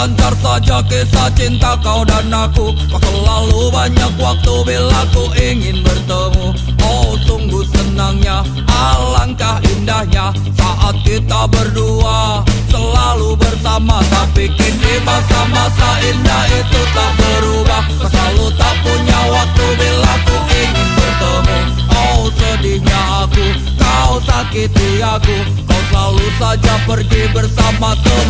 lancar saja kisah cinta kau dan aku. Selalu banyak waktu bila ku ingin bertemu. Oh sungguh senangnya, alangkah indahnya Saat kita berdua selalu bersama. Tapi kini masa-masa indah itu tak berubah. Selalu tak punya waktu bila ku ingin bertemu. Oh sedihnya aku, kau sakiti aku. Kau selalu saja pergi bersama teman-temanmu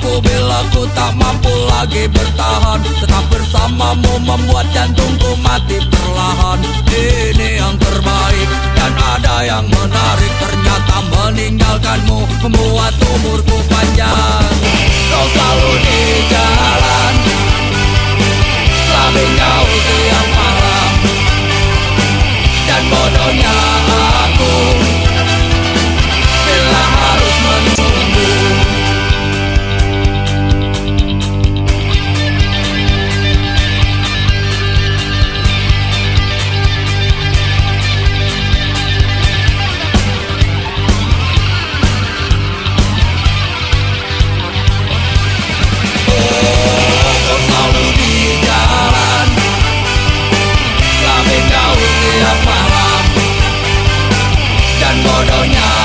aku bila ku tak mampu lagi bertahan Tetap bersamamu membuat jantungku mati perlahan. Ini yang terbaik dan ada yang menarik Ternyata meninggalkanmu membuat umurku panjang no, no,